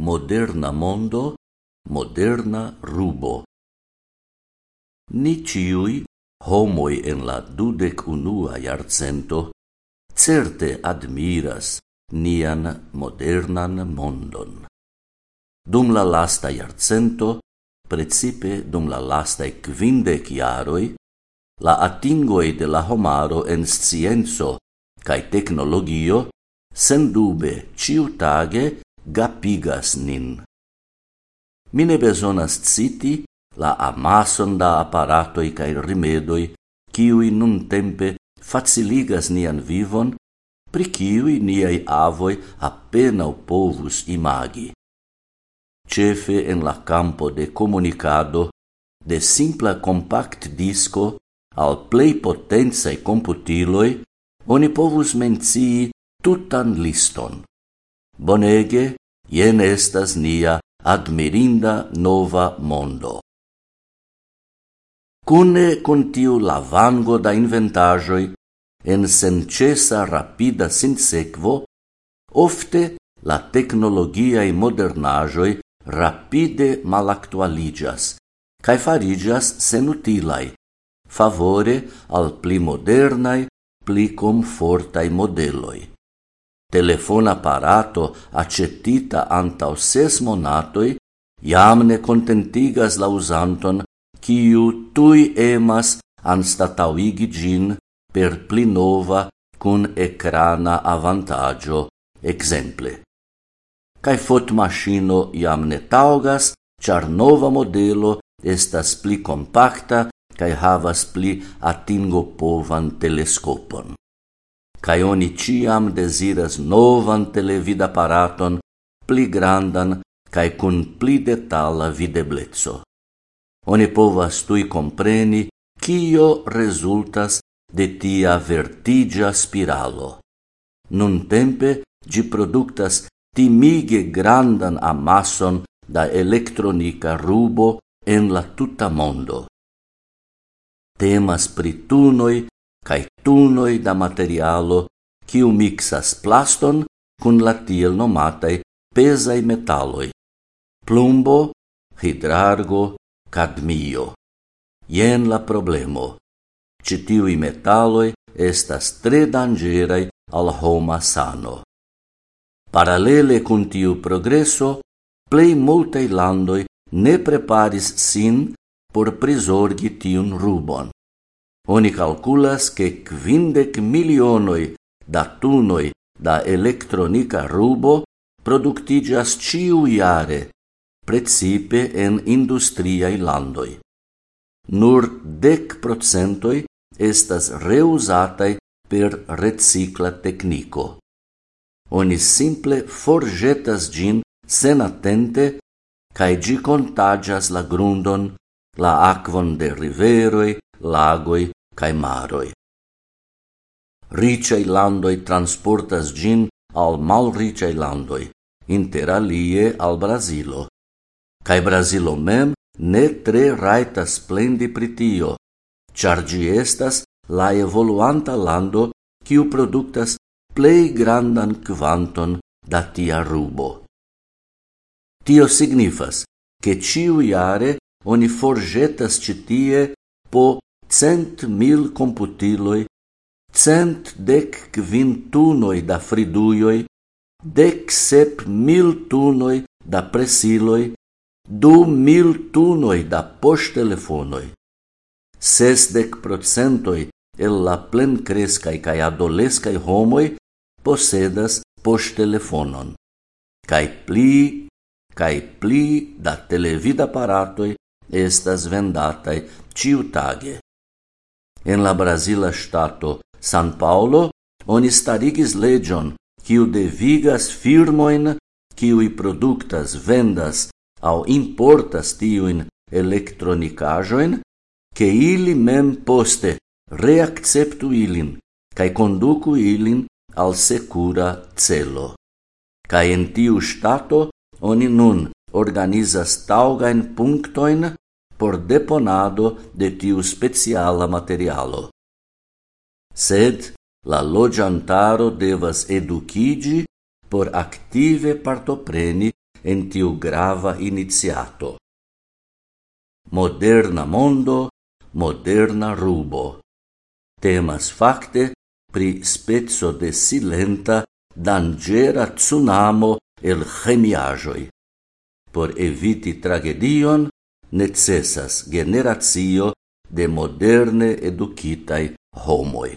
Moderna mondo, moderna rubo. Ni ciui homoi en la dudec unua iarcento certe admiras nian modernan mondon. Dum la lasta iarcento, precipe dum la lasta quindec iaroi, la atingoi de la homaro en scienzo cae technologio, sen dube ciutage gapigas nin. Mi ne besonas citi la amason da apparatoi cae rimedoi ciui nun tempe faciligas nian vivon, pri ciui niai avoi appenao povus imagi. Cefe en la campo de comunicado, de simpla compact disco al plei potenzae computiloi, oni povus mencii tutan liston. Bonege, Jen estas nia admirinda nova mondo. Cune con tiu lavango da inventajoi en sencesa rapida sinsequo, ofte la tecnologiae modernajoi rapide malactualigas, cae farigas senutilai, favore al pli modernai, pli comfortai modeloi telefon aparato accettita anta ses monatoi iam ne contentigas la usanton quiu tui emas anstatauigi gin per pli nova cun ecrana avantaggio exemple. Cai fot machino iam ne taugas, char nova modelo estas pli compacta cae havas pli atingopovan telescopon cae oni ciam desiras novan televidaparaton pli grandan cae cun pli detala videblezzo. Oni povas tui compreni cio resultas de tia vertigia spiralo. Nun tempe gi productas timige grandan amasson da electronica rubo en la tuta mondo. Temas pri tunoi cae tunoi da materialo quiu mixas plaston cun la tiel nomatai pesai metalloi, plumbo, hidrargo, cadmio. Ien la problemo. Citiui metalloi estas tre dangerai al homa sano. Paralele cun tiu progreso, plei multei landoi ne preparis sin por prisorgi tiun rubon. Oni calculas che quindec milionoi da tunoi da electronica rubo productigas ciu iare, precipe en industriai landoi. Nur dec procentoi estas reusatai per recicla tecnico. Oni simple forgetas gin sen attente cae gi contagias la grundon, la aquon de riveroi, lagoi cae maroi. Ricei landoi transportas gin al malricei landoi, inter alie al Brasilo. Cae Brasilo mem ne tre raitas plendi pritio, char gi estas la evoluanta lando quiu productas plei grandan quanton da tia rubo. Tio signifas che ciu iare oni forgetas citie po cent mil computiloi, cent dec quin tunoi da friduioi, dec sep mil tunoi da presiloi, du mil tunoi da poŝtelefonoj, sesdec procentoi el la plen crescai cae adolescai homoi posedas poŝtelefonon, cae pli cae pli da televida aparatoi estas vendatai ciutage. En la Brasila Stato San Paulo oni starigis legion, quiu devigas firmoin, kiuj productas, vendas au importas tiuin electronicajoin, ke ili mem poste reacceptu ilin cae conducu ilin al secura celo. Cae en tiu stato, oni nun organizas taugain punctoin por deponado de tiu speciala materialo. Sed la logiantaro devas educigi por active partopreni en tiu grava iniziato. Moderna mondo, moderna rubo. Temas facte pri spezzo de silenta dangera tsunamo el geniajoi. Por eviti tragedion, necessas generatio de moderne educitai homoi.